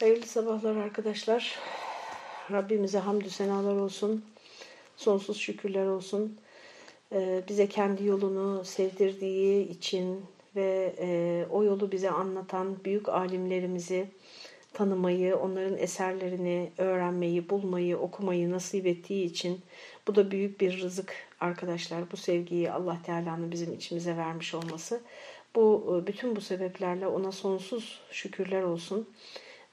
Hayırlı sabahlar arkadaşlar. Rabbimize hamdü senalar olsun. Sonsuz şükürler olsun. Ee, bize kendi yolunu sevdirdiği için ve e, o yolu bize anlatan büyük alimlerimizi tanımayı, onların eserlerini öğrenmeyi, bulmayı, okumayı nasip ettiği için bu da büyük bir rızık arkadaşlar. Bu sevgiyi Allah Teala'nın bizim içimize vermiş olması. Bu e, bütün bu sebeplerle ona sonsuz şükürler olsun.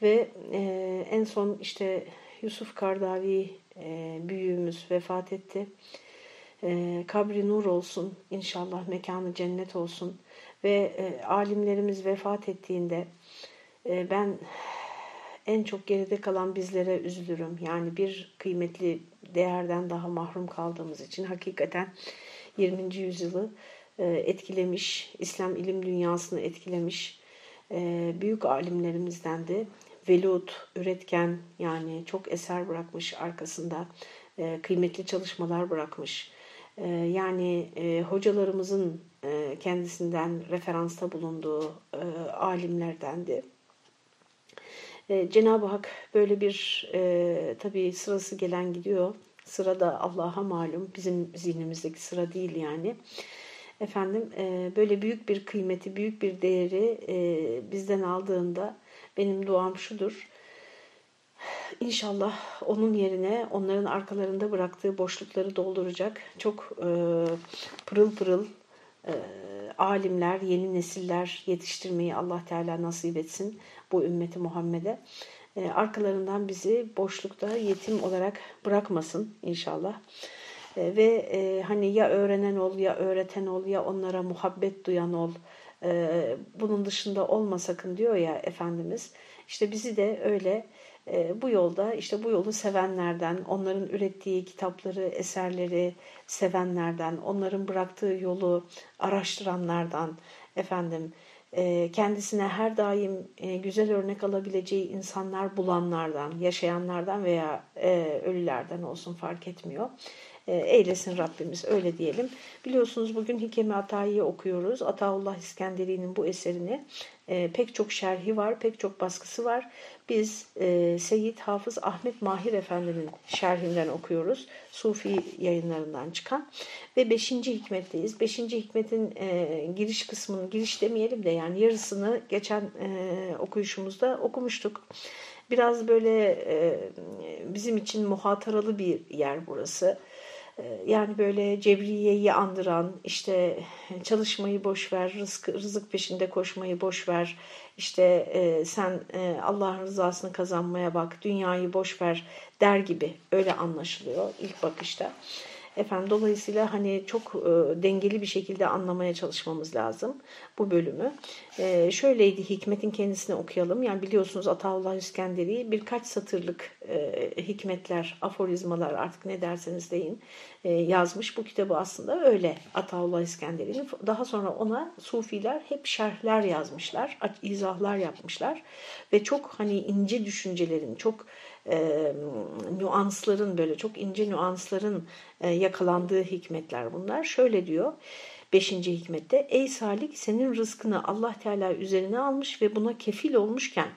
Ve e, en son işte Yusuf Kardavi e, büyüğümüz vefat etti. E, kabri nur olsun inşallah mekanı cennet olsun. Ve e, alimlerimiz vefat ettiğinde e, ben en çok geride kalan bizlere üzülürüm. Yani bir kıymetli değerden daha mahrum kaldığımız için hakikaten 20. yüzyılı e, etkilemiş, İslam ilim dünyasını etkilemiş e, büyük alimlerimizden de velut, üretken yani çok eser bırakmış arkasında e, kıymetli çalışmalar bırakmış. E, yani e, hocalarımızın e, kendisinden referansta bulunduğu e, alimlerdendi. E, Cenab-ı Hak böyle bir e, tabii sırası gelen gidiyor. Sıra da Allah'a malum. Bizim zihnimizdeki sıra değil yani. Efendim e, böyle büyük bir kıymeti, büyük bir değeri e, bizden aldığında benim duam şudur. İnşallah onun yerine onların arkalarında bıraktığı boşlukları dolduracak çok e, pırıl pırıl e, alimler, yeni nesiller yetiştirmeyi Allah Teala nasip etsin bu ümmeti Muhammed'e. E, arkalarından bizi boşlukta yetim olarak bırakmasın inşallah. E, ve e, hani ya öğrenen ol ya öğreten ol ya onlara muhabbet duyan ol. E, bunun dışında olma sakın diyor ya Efendimiz. İşte bizi de öyle e, bu yolda işte bu yolu sevenlerden, onların ürettiği kitapları, eserleri sevenlerden, onların bıraktığı yolu araştıranlardan, efendim e, kendisine her daim güzel örnek alabileceği insanlar bulanlardan, yaşayanlardan veya e, ölülerden olsun fark etmiyor. E, eylesin Rabbimiz öyle diyelim. Biliyorsunuz bugün Hikemi Atayi'yi okuyoruz. Ataullah İskenderi'nin bu eserini e, pek çok şerhi var, pek çok baskısı var. Biz e, Seyyid Hafız Ahmet Mahir Efendi'nin şerhinden okuyoruz. Sufi yayınlarından çıkan. Ve 5. hikmetteyiz. 5. hikmetin e, giriş kısmını, giriş demeyelim de yani yarısını geçen e, okuyuşumuzda okumuştuk. Biraz böyle e, bizim için muhataralı bir yer burası. Ee, yani böyle cebriyeyi andıran, işte çalışmayı boş ver, rızık, rızık peşinde koşmayı boş ver, işte e, sen e, Allah'ın rızasını kazanmaya bak, dünyayı boş ver der gibi öyle anlaşılıyor ilk bakışta. Efendim dolayısıyla hani çok e, dengeli bir şekilde anlamaya çalışmamız lazım bu bölümü. E, şöyleydi hikmetin kendisini okuyalım. Yani biliyorsunuz Ataullah İskenderi birkaç satırlık e, hikmetler, aforizmalar artık ne derseniz deyin yazmış. Bu kitabı aslında öyle Ataullah İskenderi'nin. Daha sonra ona Sufiler hep şerhler yazmışlar, izahlar yapmışlar ve çok hani ince düşüncelerin, çok e, nüansların böyle çok ince nüansların e, yakalandığı hikmetler bunlar. Şöyle diyor 5. hikmette ey Salik senin rızkını Allah Teala üzerine almış ve buna kefil olmuşken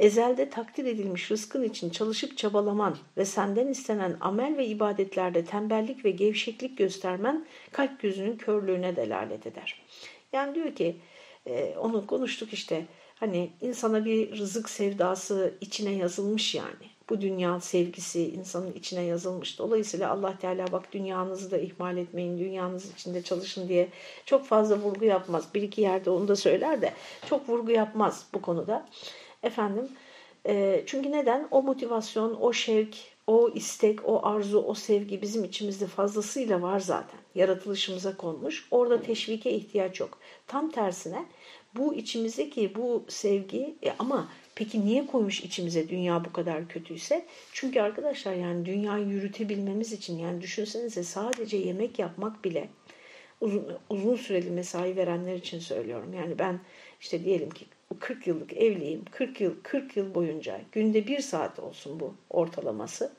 ezelde takdir edilmiş rızkın için çalışıp çabalaman ve senden istenen amel ve ibadetlerde tembellik ve gevşeklik göstermen kalp gözünün körlüğüne delalet eder. Yani diyor ki e, onu konuştuk işte hani insana bir rızık sevdası içine yazılmış yani bu dünya sevgisi insanın içine yazılmış. Dolayısıyla Allah Teala bak dünyanızı da ihmal etmeyin, dünyanız içinde çalışın diye çok fazla vurgu yapmaz. Bir iki yerde onu da söyler de çok vurgu yapmaz bu konuda. Efendim e, çünkü neden? O motivasyon, o şevk, o istek, o arzu, o sevgi bizim içimizde fazlasıyla var zaten. Yaratılışımıza konmuş. Orada teşvike ihtiyaç yok. Tam tersine bu içimizdeki bu sevgi e, ama Peki niye koymuş içimize dünya bu kadar kötüyse? Çünkü arkadaşlar yani dünyayı yürütebilmemiz için yani düşünsenize sadece yemek yapmak bile uzun, uzun süreli mesai verenler için söylüyorum. Yani ben işte diyelim ki 40 yıllık evliyim. 40 yıl 40 yıl boyunca günde bir saat olsun bu ortalaması.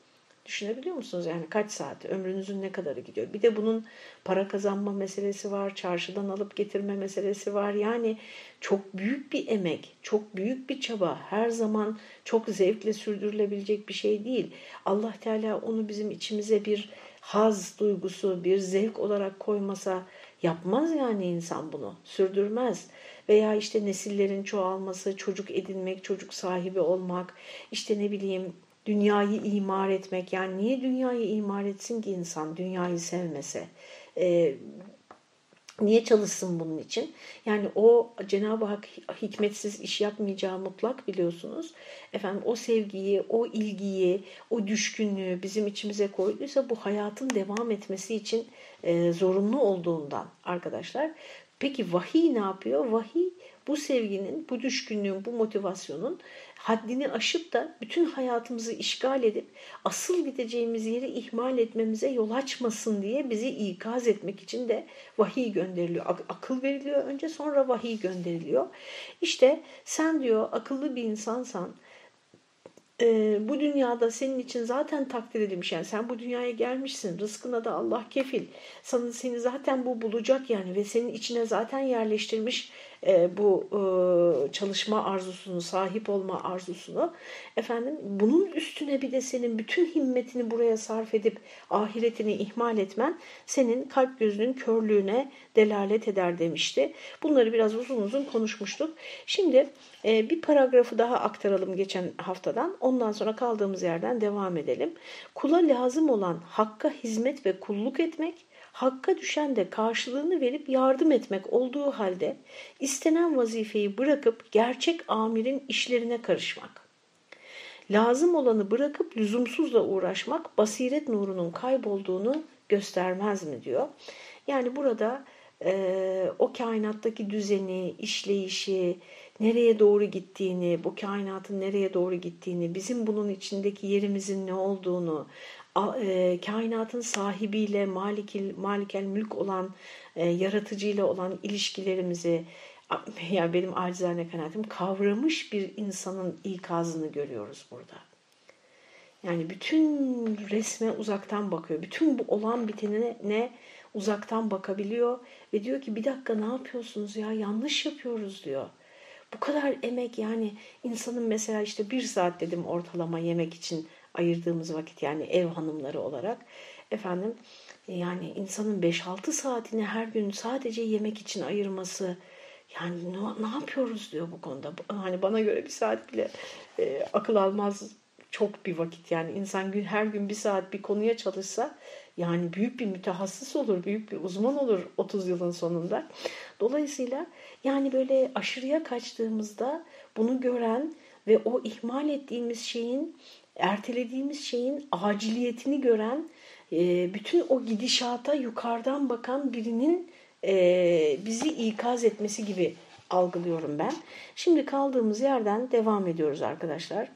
Düşünebiliyor musunuz? Yani kaç saat, ömrünüzün ne kadarı gidiyor? Bir de bunun para kazanma meselesi var, çarşıdan alıp getirme meselesi var. Yani çok büyük bir emek, çok büyük bir çaba. Her zaman çok zevkle sürdürülebilecek bir şey değil. Allah Teala onu bizim içimize bir haz duygusu, bir zevk olarak koymasa yapmaz yani insan bunu, sürdürmez. Veya işte nesillerin çoğalması, çocuk edinmek, çocuk sahibi olmak, işte ne bileyim dünyayı imar etmek. Yani niye dünyayı imar etsin ki insan dünyayı sevmese? Ee, Niye çalışsın bunun için? Yani o Cenab-ı Hak hikmetsiz iş yapmayacağı mutlak biliyorsunuz. Efendim o sevgiyi, o ilgiyi, o düşkünlüğü bizim içimize koyduysa bu hayatın devam etmesi için e, zorunlu olduğundan arkadaşlar. Peki vahiy ne yapıyor? Vahiy bu sevginin, bu düşkünlüğün, bu motivasyonun haddini aşıp da bütün hayatımızı işgal edip asıl gideceğimiz yeri ihmal etmemize yol açmasın diye bizi ikaz etmek için de vahiy gönderiliyor. Akıl veriliyor önce sonra vahiy gönderiliyor. İşte sen diyor akıllı bir insansan e, bu dünyada senin için zaten takdir edilmiş. Yani sen bu dünyaya gelmişsin. Rızkına da Allah kefil. Sana, seni zaten bu bulacak yani ve senin içine zaten yerleştirmiş e, bu e, çalışma arzusunu, sahip olma arzusunu. Efendim bunun üstüne bir de senin bütün himmetini buraya sarf edip ahiretini ihmal etmen senin kalp gözünün körlüğüne delalet eder demişti. Bunları biraz uzun uzun konuşmuştuk. Şimdi e, bir paragrafı daha aktaralım geçen haftadan. Ondan sonra kaldığımız yerden devam edelim. Kula lazım olan hakka hizmet ve kulluk etmek Hakka düşen de karşılığını verip yardım etmek olduğu halde istenen vazifeyi bırakıp gerçek amirin işlerine karışmak. Lazım olanı bırakıp lüzumsuzla uğraşmak basiret nurunun kaybolduğunu göstermez mi diyor. Yani burada e, o kainattaki düzeni, işleyişi, nereye doğru gittiğini, bu kainatın nereye doğru gittiğini, bizim bunun içindeki yerimizin ne olduğunu, e, kainatın sahibiyle, malikil, malikel mülk olan, e, yaratıcıyla olan ilişkilerimizi, yani benim acizane kanaatim kavramış bir insanın ikazını görüyoruz burada. Yani bütün resme uzaktan bakıyor. Bütün bu olan bitenine ne uzaktan bakabiliyor ve diyor ki bir dakika ne yapıyorsunuz ya yanlış yapıyoruz diyor. Bu kadar emek yani insanın mesela işte bir saat dedim ortalama yemek için ayırdığımız vakit yani ev hanımları olarak efendim yani insanın 5-6 saatini her gün sadece yemek için ayırması yani ne, ne yapıyoruz diyor bu konuda. Hani bana göre bir saat bile e, akıl almaz çok bir vakit yani insan gün her gün bir saat bir konuya çalışsa yani büyük bir mütehassıs olur, büyük bir uzman olur 30 yılın sonunda. Dolayısıyla yani böyle aşırıya kaçtığımızda bunu gören ve o ihmal ettiğimiz şeyin ertelediğimiz şeyin aciliyetini gören, e, bütün o gidişata yukarıdan bakan birinin e, bizi ikaz etmesi gibi algılıyorum ben. Şimdi kaldığımız yerden devam ediyoruz arkadaşlar.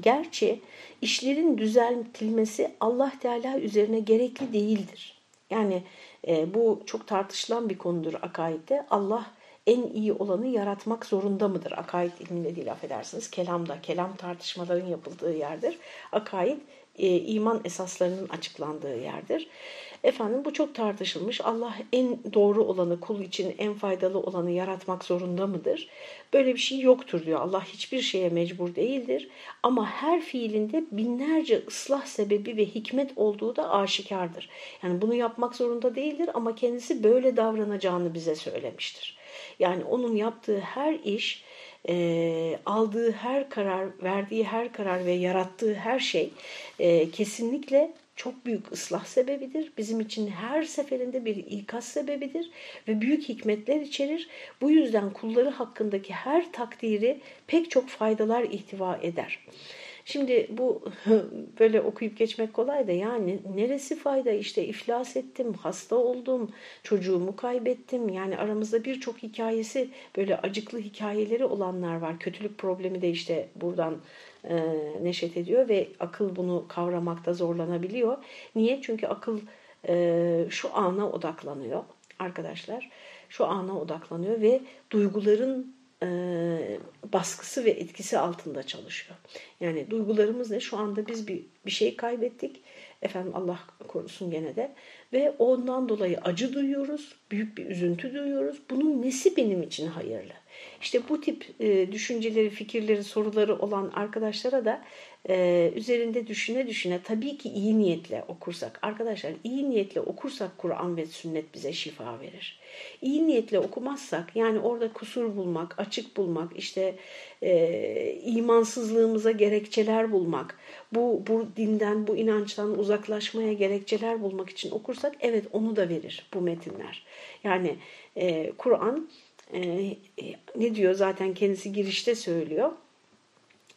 Gerçi işlerin düzeltilmesi Allah Teala üzerine gerekli değildir. Yani e, bu çok tartışılan bir konudur akaidde. Allah en iyi olanı yaratmak zorunda mıdır? Akaid ilminde değil affedersiniz. Kelamda, kelam tartışmaların yapıldığı yerdir. Akaid e, iman esaslarının açıklandığı yerdir. Efendim bu çok tartışılmış. Allah en doğru olanı, kul için en faydalı olanı yaratmak zorunda mıdır? Böyle bir şey yoktur diyor. Allah hiçbir şeye mecbur değildir. Ama her fiilinde binlerce ıslah sebebi ve hikmet olduğu da aşikardır. Yani bunu yapmak zorunda değildir ama kendisi böyle davranacağını bize söylemiştir. Yani onun yaptığı her iş, e, aldığı her karar, verdiği her karar ve yarattığı her şey e, kesinlikle çok büyük ıslah sebebidir. Bizim için her seferinde bir ikaz sebebidir ve büyük hikmetler içerir. Bu yüzden kulları hakkındaki her takdiri pek çok faydalar ihtiva eder. Şimdi bu böyle okuyup geçmek kolay da yani neresi fayda işte iflas ettim, hasta oldum, çocuğumu kaybettim. Yani aramızda birçok hikayesi böyle acıklı hikayeleri olanlar var. Kötülük problemi de işte buradan e, neşet ediyor ve akıl bunu kavramakta zorlanabiliyor. Niye? Çünkü akıl e, şu ana odaklanıyor arkadaşlar. Şu ana odaklanıyor ve duyguların e, baskısı ve etkisi altında çalışıyor. Yani duygularımız ne? Şu anda biz bir, bir şey kaybettik. Efendim Allah korusun gene de. Ve ondan dolayı acı duyuyoruz. Büyük bir üzüntü duyuyoruz. Bunun nesi benim için hayırlı? İşte bu tip e, düşünceleri, fikirleri, soruları olan arkadaşlara da e, üzerinde düşüne düşüne tabii ki iyi niyetle okursak. Arkadaşlar iyi niyetle okursak Kur'an ve sünnet bize şifa verir. İyi niyetle okumazsak yani orada kusur bulmak, açık bulmak, işte e, imansızlığımıza gerekçeler bulmak, bu, bu dinden, bu inançtan uzaklaşmaya gerekçeler bulmak için okursak evet onu da verir bu metinler. Yani e, Kur'an e, e, ne diyor? Zaten kendisi girişte söylüyor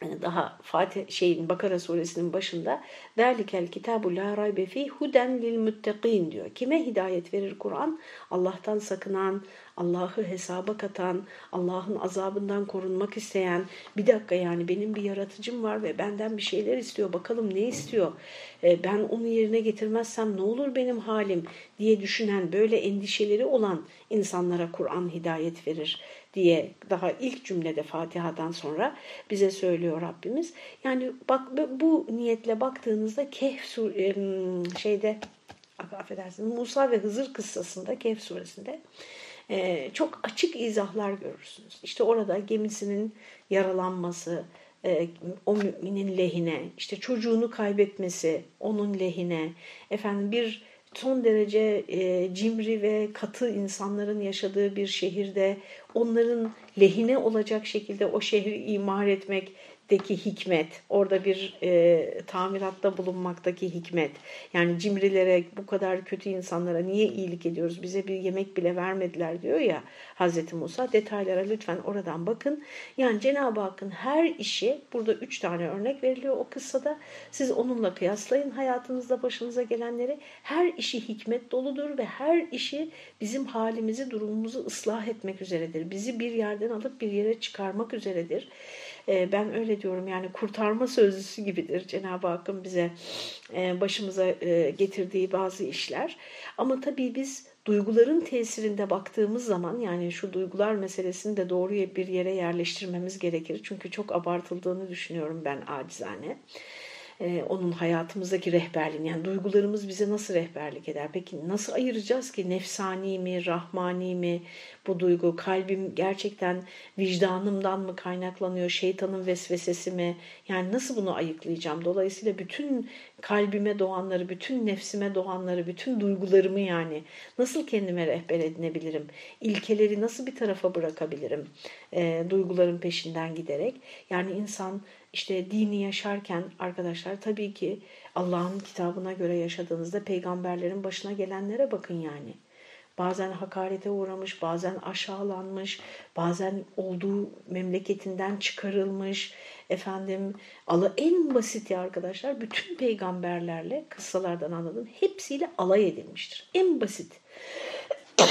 daha Fatih şeyin Bakara suresinin başında derlikel kitabu la raybe fi huden lil muttaqin diyor. Kime hidayet verir Kur'an? Allah'tan sakınan, Allah'ı hesaba katan, Allah'ın azabından korunmak isteyen, bir dakika yani benim bir yaratıcım var ve benden bir şeyler istiyor. Bakalım ne istiyor? E, ben onu yerine getirmezsem ne olur benim halim diye düşünen, böyle endişeleri olan insanlara Kur'an hidayet verir diye daha ilk cümlede Fatiha'dan sonra bize söylüyor Rabbimiz. Yani bak bu niyetle baktığınızda Kehf şeyde affedersiniz Musa ve Hızır kıssasında Kehf suresinde e, çok açık izahlar görürsünüz. İşte orada gemisinin yaralanması, e, o müminin lehine, işte çocuğunu kaybetmesi onun lehine, efendim bir son derece e, cimri ve katı insanların yaşadığı bir şehirde onların lehine olacak şekilde o şehri imar etmek deki hikmet, orada bir e, tamiratta bulunmaktaki hikmet. Yani cimrilere, bu kadar kötü insanlara niye iyilik ediyoruz? Bize bir yemek bile vermediler diyor ya Hazreti Musa. Detaylara lütfen oradan bakın. Yani Cenab-ı Hakk'ın her işi, burada üç tane örnek veriliyor o kıssada. Siz onunla kıyaslayın hayatınızda başınıza gelenleri. Her işi hikmet doludur ve her işi bizim halimizi, durumumuzu ıslah etmek üzeredir. Bizi bir yerden alıp bir yere çıkarmak üzeredir. Ee, ben öyle diyorum yani kurtarma sözlüsü gibidir Cenab-ı Hakk'ın bize e, başımıza e, getirdiği bazı işler. Ama tabii biz duyguların tesirinde baktığımız zaman yani şu duygular meselesini de doğru bir yere yerleştirmemiz gerekir. Çünkü çok abartıldığını düşünüyorum ben acizane e, onun hayatımızdaki rehberliğini yani duygularımız bize nasıl rehberlik eder? Peki nasıl ayıracağız ki nefsani mi, rahmani mi bu duygu? Kalbim gerçekten vicdanımdan mı kaynaklanıyor, şeytanın vesvesesi mi? Yani nasıl bunu ayıklayacağım? Dolayısıyla bütün kalbime doğanları, bütün nefsime doğanları, bütün duygularımı yani nasıl kendime rehber edinebilirim? İlkeleri nasıl bir tarafa bırakabilirim? E, duyguların peşinden giderek. Yani insan işte dini yaşarken arkadaşlar tabii ki Allah'ın kitabına göre yaşadığınızda peygamberlerin başına gelenlere bakın yani. Bazen hakarete uğramış, bazen aşağılanmış, bazen olduğu memleketinden çıkarılmış. Efendim, ala en basit ya arkadaşlar bütün peygamberlerle kıssalardan anladım hepsiyle alay edilmiştir. En basit.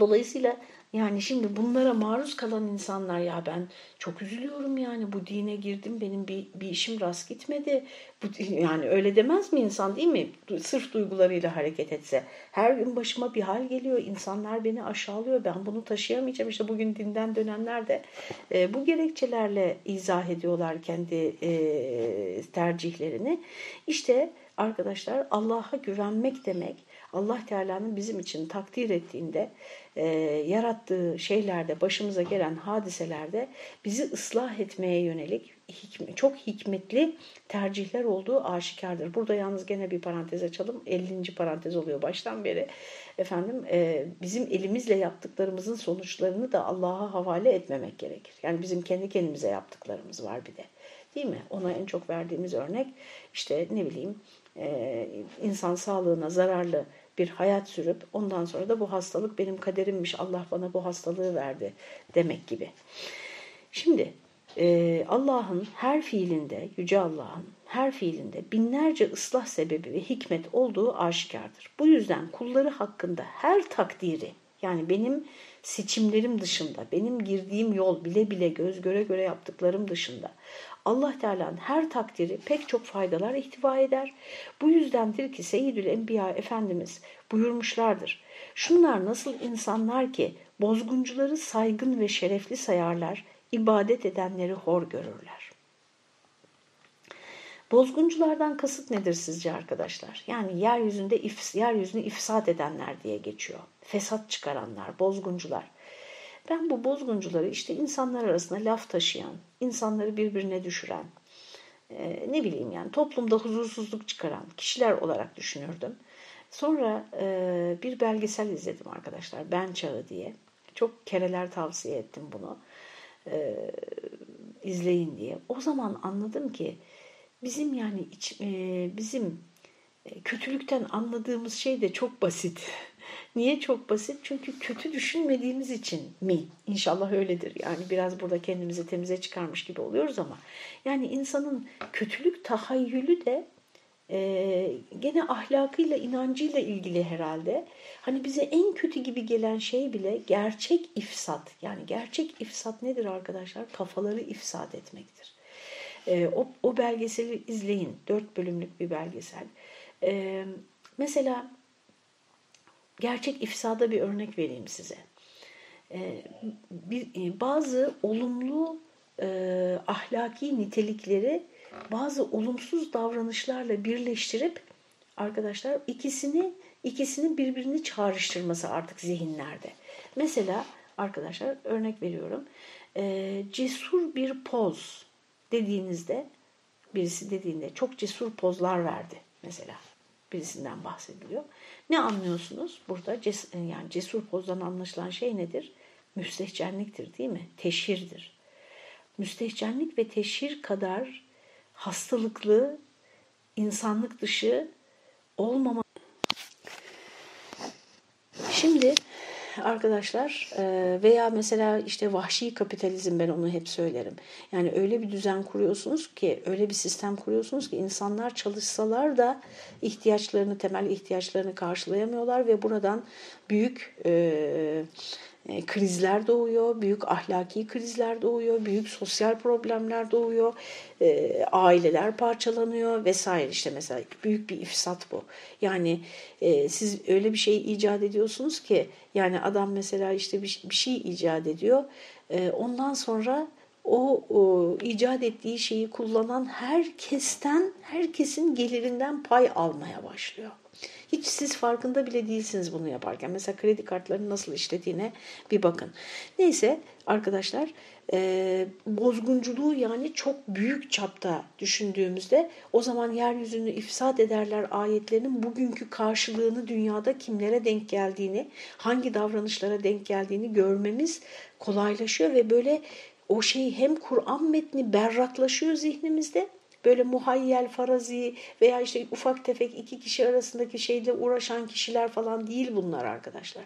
Dolayısıyla yani şimdi bunlara maruz kalan insanlar ya ben çok üzülüyorum yani bu dine girdim benim bir, bir işim rast gitmedi. Bu, yani öyle demez mi insan değil mi? Sırf duygularıyla hareket etse. Her gün başıma bir hal geliyor. insanlar beni aşağılıyor. Ben bunu taşıyamayacağım. İşte bugün dinden dönenler de e, bu gerekçelerle izah ediyorlar kendi e, tercihlerini. İşte arkadaşlar Allah'a güvenmek demek Allah Teala'nın bizim için takdir ettiğinde e, yarattığı şeylerde, başımıza gelen hadiselerde bizi ıslah etmeye yönelik hikme, çok hikmetli tercihler olduğu aşikardır. Burada yalnız gene bir parantez açalım. 50. parantez oluyor baştan beri. Efendim e, bizim elimizle yaptıklarımızın sonuçlarını da Allah'a havale etmemek gerekir. Yani bizim kendi kendimize yaptıklarımız var bir de. Değil mi? Ona en çok verdiğimiz örnek işte ne bileyim e, insan sağlığına zararlı bir hayat sürüp ondan sonra da bu hastalık benim kaderimmiş Allah bana bu hastalığı verdi demek gibi. Şimdi e, Allah'ın her fiilinde, Yüce Allah'ın her fiilinde binlerce ıslah sebebi ve hikmet olduğu aşikardır. Bu yüzden kulları hakkında her takdiri yani benim seçimlerim dışında, benim girdiğim yol bile bile göz göre göre yaptıklarım dışında Allah Teala'nın her takdiri pek çok faydalar ihtiva eder. Bu yüzdendir ki Seyyidül Enbiya Efendimiz buyurmuşlardır. Şunlar nasıl insanlar ki Bozguncuları saygın ve şerefli sayarlar, ibadet edenleri hor görürler. Bozgunculardan kasıt nedir sizce arkadaşlar? Yani yeryüzünde if, yeryüzünü ifsat edenler diye geçiyor. Fesat çıkaranlar, bozguncular. Ben bu bozguncuları işte insanlar arasında laf taşıyan, insanları birbirine düşüren, e, ne bileyim yani toplumda huzursuzluk çıkaran kişiler olarak düşünürdüm. Sonra e, bir belgesel izledim arkadaşlar, Ben Çağı diye. Çok kereler tavsiye ettim bunu. E, izleyin diye. O zaman anladım ki bizim yani iç, e, bizim e, kötülükten anladığımız şey de çok basit. Niye çok basit? Çünkü kötü düşünmediğimiz için mi? İnşallah öyledir. Yani biraz burada kendimizi temize çıkarmış gibi oluyoruz ama yani insanın kötülük tahayyülü de e, gene ahlakıyla, inancıyla ilgili herhalde. Hani bize en kötü gibi gelen şey bile gerçek ifsat. Yani gerçek ifsat nedir arkadaşlar? Kafaları ifsat etmektir. E, o, o belgeseli izleyin. Dört bölümlük bir belgesel. E, mesela gerçek ifsada bir örnek vereyim size. E, bir, e, bazı olumlu e, ahlaki nitelikleri bazı olumsuz davranışlarla birleştirip arkadaşlar ikisini ikisinin birbirini çağrıştırması artık zihinlerde. Mesela arkadaşlar örnek veriyorum. E, cesur bir poz dediğinizde birisi dediğinde çok cesur pozlar verdi mesela birisinden bahsediliyor. Ne anlıyorsunuz? Burada ces yani cesur pozdan anlaşılan şey nedir? Müstehcenliktir değil mi? Teşhirdir. Müstehcenlik ve teşhir kadar hastalıklı, insanlık dışı olmama. Şimdi arkadaşlar e, veya mesela işte vahşi kapitalizm ben onu hep söylerim. Yani öyle bir düzen kuruyorsunuz ki öyle bir sistem kuruyorsunuz ki insanlar çalışsalar da ihtiyaçlarını temel ihtiyaçlarını karşılayamıyorlar ve buradan büyük e, krizler doğuyor, büyük ahlaki krizler doğuyor, büyük sosyal problemler doğuyor, e, aileler parçalanıyor vesaire işte mesela büyük bir ifsat bu. Yani e, siz öyle bir şey icat ediyorsunuz ki yani adam mesela işte bir, şey icat ediyor, e, ondan sonra o, o icat ettiği şeyi kullanan herkesten, herkesin gelirinden pay almaya başlıyor. Hiç siz farkında bile değilsiniz bunu yaparken. Mesela kredi kartlarının nasıl işlediğine bir bakın. Neyse arkadaşlar e, bozgunculuğu yani çok büyük çapta düşündüğümüzde o zaman yeryüzünü ifsad ederler ayetlerinin bugünkü karşılığını dünyada kimlere denk geldiğini, hangi davranışlara denk geldiğini görmemiz kolaylaşıyor ve böyle o şey hem Kur'an metni berraklaşıyor zihnimizde böyle muhayyel, farazi veya işte ufak tefek iki kişi arasındaki şeyle uğraşan kişiler falan değil bunlar arkadaşlar.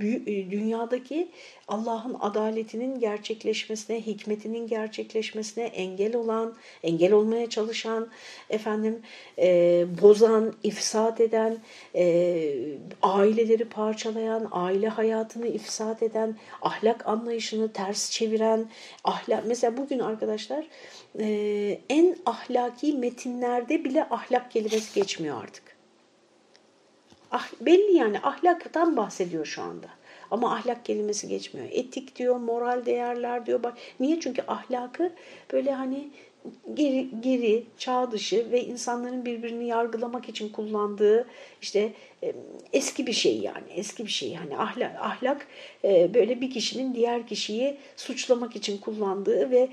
E, dünyadaki Allah'ın adaletinin gerçekleşmesine, hikmetinin gerçekleşmesine engel olan, engel olmaya çalışan, efendim e, bozan, ifsat eden, e, aileleri parçalayan, aile hayatını ifsat eden, ahlak anlayışını ters çeviren, ahlak mesela bugün arkadaşlar e, en ahlaki metinlerde bile ahlak kelimesi geçmiyor artık. Ah, belli yani ahlaktan bahsediyor şu anda. Ama ahlak kelimesi geçmiyor. Etik diyor, moral değerler diyor. Bak niye? Çünkü ahlakı böyle hani geri, geri, çağ dışı ve insanların birbirini yargılamak için kullandığı işte eski bir şey yani eski bir şey. Yani ahlak, ahlak böyle bir kişinin diğer kişiyi suçlamak için kullandığı ve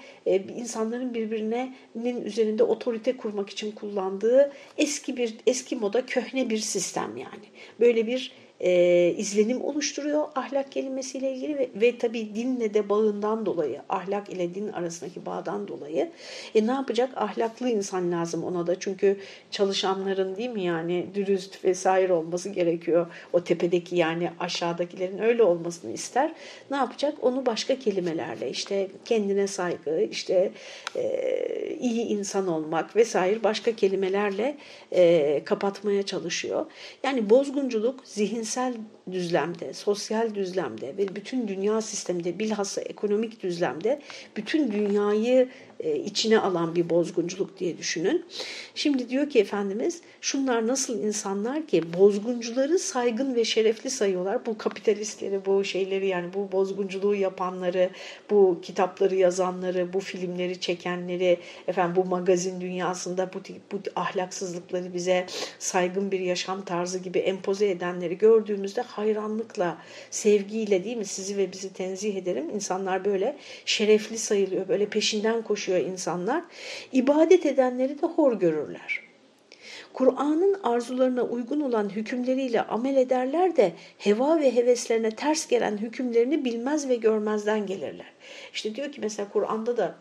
insanların birbirinin üzerinde otorite kurmak için kullandığı eski bir eski moda köhne bir sistem yani. Böyle bir e, izlenim oluşturuyor ahlak kelimesiyle ilgili ve, ve tabii dinle de bağından dolayı, ahlak ile din arasındaki bağdan dolayı e, ne yapacak? Ahlaklı insan lazım ona da çünkü çalışanların değil mi yani dürüst vesaire olması gerekiyor. O tepedeki yani aşağıdakilerin öyle olmasını ister. Ne yapacak? Onu başka kelimelerle işte kendine saygı, işte e, iyi insan olmak vesaire başka kelimelerle e, kapatmaya çalışıyor. Yani bozgunculuk zihin zihinsel düzlemde, sosyal düzlemde ve bütün dünya sisteminde bilhassa ekonomik düzlemde bütün dünyayı e, içine alan bir bozgunculuk diye düşünün. Şimdi diyor ki Efendimiz şunlar nasıl insanlar ki bozguncuları saygın ve şerefli sayıyorlar. Bu kapitalistleri, bu şeyleri yani bu bozgunculuğu yapanları, bu kitapları yazanları, bu filmleri çekenleri, efendim bu magazin dünyasında bu, bu ahlaksızlıkları bize saygın bir yaşam tarzı gibi empoze edenleri gördüğümüzde hayranlıkla, sevgiyle değil mi sizi ve bizi tenzih ederim. İnsanlar böyle şerefli sayılıyor, böyle peşinden koşuyor insanlar. İbadet edenleri de hor görürler. Kur'an'ın arzularına uygun olan hükümleriyle amel ederler de heva ve heveslerine ters gelen hükümlerini bilmez ve görmezden gelirler. İşte diyor ki mesela Kur'an'da da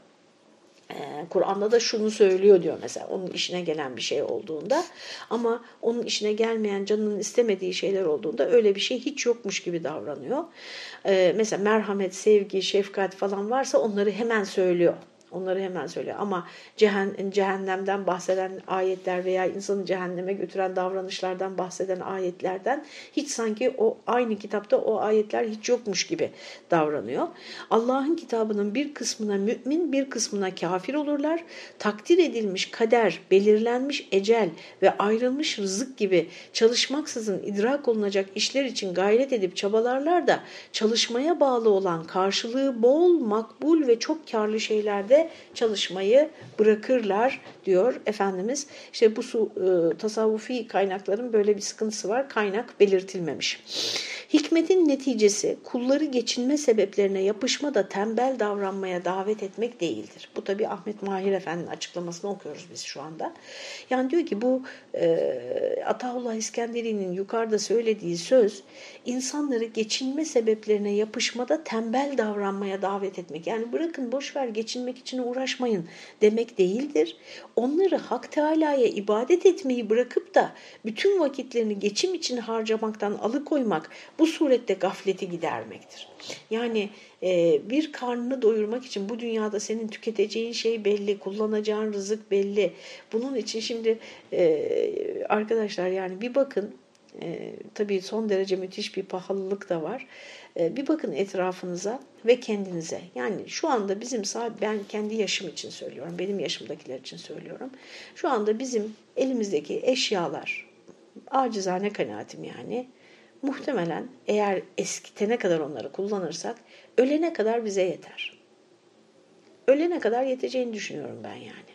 ee, Kur'an'da da şunu söylüyor diyor mesela onun işine gelen bir şey olduğunda ama onun işine gelmeyen canının istemediği şeyler olduğunda öyle bir şey hiç yokmuş gibi davranıyor. Ee, mesela merhamet, sevgi, şefkat falan varsa onları hemen söylüyor. Onları hemen söylüyor. Ama cehennemden bahseden ayetler veya insanı cehenneme götüren davranışlardan bahseden ayetlerden hiç sanki o aynı kitapta o ayetler hiç yokmuş gibi davranıyor. Allah'ın kitabının bir kısmına mümin bir kısmına kafir olurlar. Takdir edilmiş kader, belirlenmiş ecel ve ayrılmış rızık gibi çalışmaksızın idrak olunacak işler için gayret edip çabalarlar da çalışmaya bağlı olan karşılığı bol, makbul ve çok karlı şeylerde çalışmayı bırakırlar diyor Efendimiz. İşte bu su, e, tasavvufi kaynakların böyle bir sıkıntısı var. Kaynak belirtilmemiş. Hikmetin neticesi kulları geçinme sebeplerine yapışma da tembel davranmaya davet etmek değildir. Bu tabi Ahmet Mahir Efendi'nin açıklamasını okuyoruz biz şu anda. Yani diyor ki bu e, Ataullah İskenderi'nin yukarıda söylediği söz insanları geçinme sebeplerine yapışmada tembel davranmaya davet etmek. Yani bırakın boşver geçinmek için uğraşmayın demek değildir. Onları Hak Teala'ya ibadet etmeyi bırakıp da bütün vakitlerini geçim için harcamaktan alıkoymak bu surette gafleti gidermektir. Yani e, bir karnını doyurmak için bu dünyada senin tüketeceğin şey belli, kullanacağın rızık belli. Bunun için şimdi e, arkadaşlar yani bir bakın e, tabii son derece müthiş bir pahalılık da var. E, bir bakın etrafınıza ve kendinize. Yani şu anda bizim ben kendi yaşım için söylüyorum, benim yaşımdakiler için söylüyorum. Şu anda bizim elimizdeki eşyalar, acizane kanaatim yani, muhtemelen eğer eskitene kadar onları kullanırsak ölene kadar bize yeter. Ölene kadar yeteceğini düşünüyorum ben yani.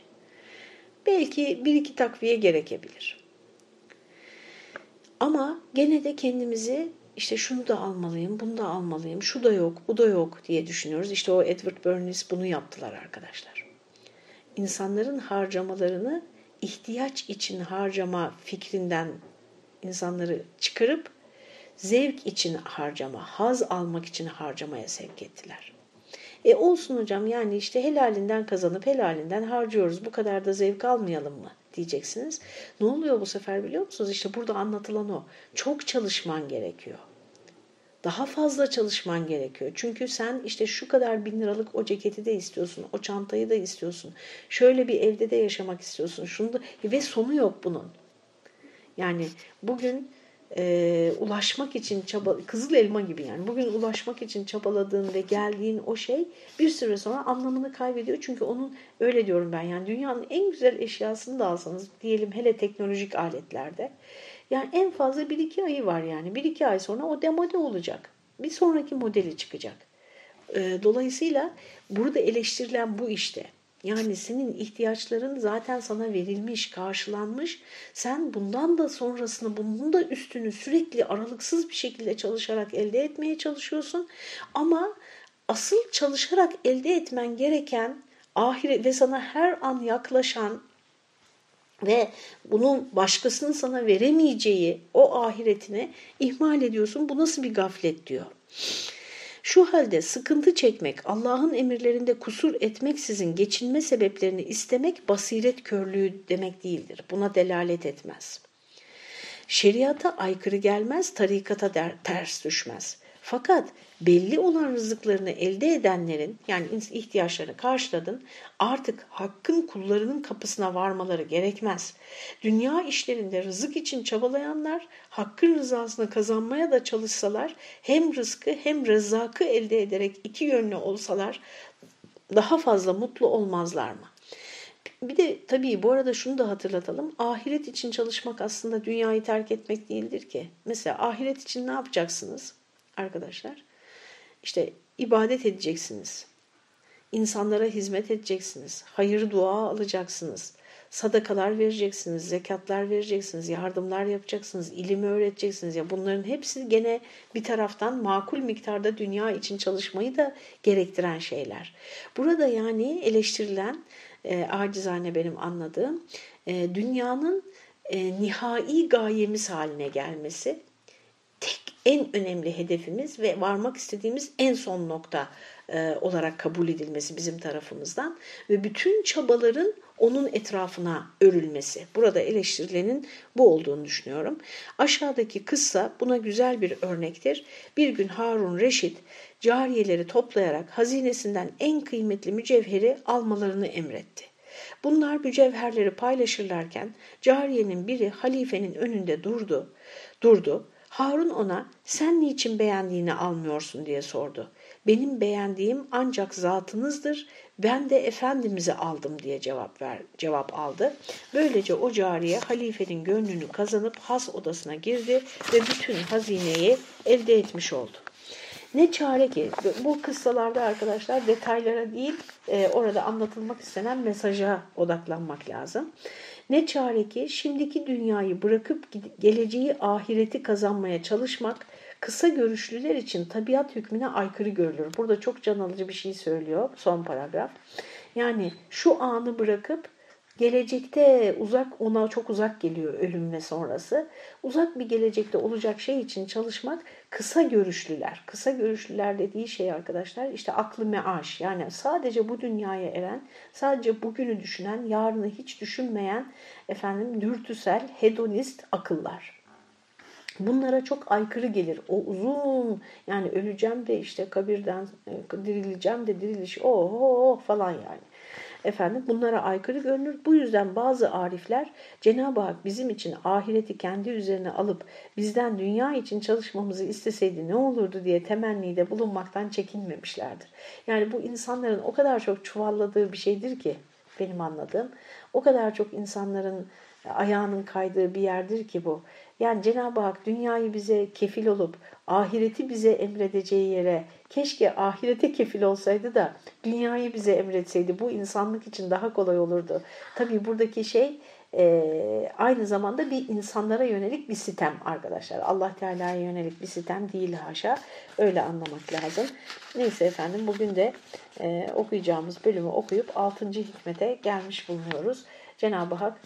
Belki bir iki takviye gerekebilir. Ama gene de kendimizi işte şunu da almalıyım, bunu da almalıyım, şu da yok, bu da yok diye düşünüyoruz. İşte o Edward Bernays bunu yaptılar arkadaşlar. İnsanların harcamalarını ihtiyaç için harcama fikrinden insanları çıkarıp zevk için harcama, haz almak için harcamaya sevk ettiler. E olsun hocam yani işte helalinden kazanıp helalinden harcıyoruz. Bu kadar da zevk almayalım mı diyeceksiniz. Ne oluyor bu sefer biliyor musunuz? İşte burada anlatılan o. Çok çalışman gerekiyor. Daha fazla çalışman gerekiyor. Çünkü sen işte şu kadar bin liralık o ceketi de istiyorsun, o çantayı da istiyorsun. Şöyle bir evde de yaşamak istiyorsun. Şunu da ve sonu yok bunun. Yani bugün e, ulaşmak için çaba kızıl elma gibi yani bugün ulaşmak için çabaladığın ve geldiğin o şey bir süre sonra anlamını kaybediyor. Çünkü onun öyle diyorum ben yani dünyanın en güzel eşyasını da alsanız diyelim hele teknolojik aletlerde yani en fazla 1-2 ayı var yani 1-2 ay sonra o demode olacak. Bir sonraki modeli çıkacak. E, dolayısıyla burada eleştirilen bu işte. Yani senin ihtiyaçların zaten sana verilmiş, karşılanmış. Sen bundan da sonrasını, bunun da üstünü sürekli aralıksız bir şekilde çalışarak elde etmeye çalışıyorsun. Ama asıl çalışarak elde etmen gereken ahiret ve sana her an yaklaşan ve bunun başkasının sana veremeyeceği o ahiretini ihmal ediyorsun. Bu nasıl bir gaflet diyor. Şu halde sıkıntı çekmek, Allah'ın emirlerinde kusur etmeksizin geçinme sebeplerini istemek basiret körlüğü demek değildir. Buna delalet etmez. Şeriata aykırı gelmez, tarikata ters düşmez. Fakat belli olan rızıklarını elde edenlerin yani ihtiyaçlarını karşıladın artık hakkın kullarının kapısına varmaları gerekmez. Dünya işlerinde rızık için çabalayanlar hakkın rızasını kazanmaya da çalışsalar hem rızkı hem rızakı elde ederek iki yönlü olsalar daha fazla mutlu olmazlar mı? Bir de tabii bu arada şunu da hatırlatalım. Ahiret için çalışmak aslında dünyayı terk etmek değildir ki. Mesela ahiret için ne yapacaksınız arkadaşlar? İşte ibadet edeceksiniz. İnsanlara hizmet edeceksiniz. Hayır dua alacaksınız. Sadakalar vereceksiniz, zekatlar vereceksiniz, yardımlar yapacaksınız, ilimi öğreteceksiniz. Ya bunların hepsi gene bir taraftan makul miktarda dünya için çalışmayı da gerektiren şeyler. Burada yani eleştirilen e, acizane benim anladığım e, dünyanın e, nihai gayemiz haline gelmesi en önemli hedefimiz ve varmak istediğimiz en son nokta e, olarak kabul edilmesi bizim tarafımızdan ve bütün çabaların onun etrafına örülmesi. Burada eleştirilenin bu olduğunu düşünüyorum. Aşağıdaki kıssa buna güzel bir örnektir. Bir gün Harun Reşit cariyeleri toplayarak hazinesinden en kıymetli mücevheri almalarını emretti. Bunlar mücevherleri paylaşırlarken cariyenin biri halifenin önünde durdu. Durdu. Harun ona sen niçin beğendiğini almıyorsun diye sordu. Benim beğendiğim ancak zatınızdır. Ben de efendimizi aldım diye cevap ver, cevap aldı. Böylece o cariye halifenin gönlünü kazanıp has odasına girdi ve bütün hazineyi elde etmiş oldu. Ne çare ki bu kıssalarda arkadaşlar detaylara değil e, orada anlatılmak istenen mesaja odaklanmak lazım. Ne çare ki şimdiki dünyayı bırakıp geleceği ahireti kazanmaya çalışmak kısa görüşlüler için tabiat hükmüne aykırı görülür. Burada çok can alıcı bir şey söylüyor son paragraf. Yani şu anı bırakıp gelecekte uzak ona çok uzak geliyor ölüm ve sonrası. Uzak bir gelecekte olacak şey için çalışmak kısa görüşlüler. Kısa görüşlüler dediği şey arkadaşlar işte aklı meaş yani sadece bu dünyaya eren, sadece bugünü düşünen, yarını hiç düşünmeyen efendim dürtüsel, hedonist akıllar. Bunlara çok aykırı gelir. O uzun yani öleceğim de işte kabirden e, dirileceğim de diriliş oh, oh, oh falan yani. Efendim bunlara aykırı görünür. Bu yüzden bazı arifler Cenab-ı Hak bizim için ahireti kendi üzerine alıp bizden dünya için çalışmamızı isteseydi ne olurdu diye temennide bulunmaktan çekinmemişlerdir. Yani bu insanların o kadar çok çuvalladığı bir şeydir ki benim anladığım. O kadar çok insanların ayağının kaydığı bir yerdir ki bu. Yani Cenab-ı Hak dünyayı bize kefil olup ahireti bize emredeceği yere keşke ahirete kefil olsaydı da dünyayı bize emretseydi. Bu insanlık için daha kolay olurdu. Tabii buradaki şey e, aynı zamanda bir insanlara yönelik bir sitem arkadaşlar. Allah Teala'ya yönelik bir sitem değil haşa. Öyle anlamak lazım. Neyse efendim bugün de e, okuyacağımız bölümü okuyup 6. hikmete gelmiş bulunuyoruz. Cenab-ı Hak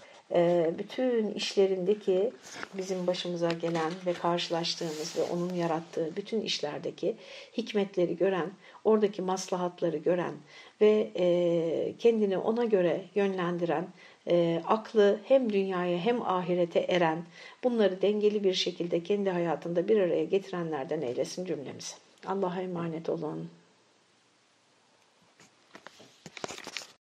bütün işlerindeki bizim başımıza gelen ve karşılaştığımız ve onun yarattığı bütün işlerdeki hikmetleri gören, oradaki maslahatları gören ve e, kendini ona göre yönlendiren, e, aklı hem dünyaya hem ahirete eren, bunları dengeli bir şekilde kendi hayatında bir araya getirenlerden eylesin cümlemizi. Allah'a emanet olun.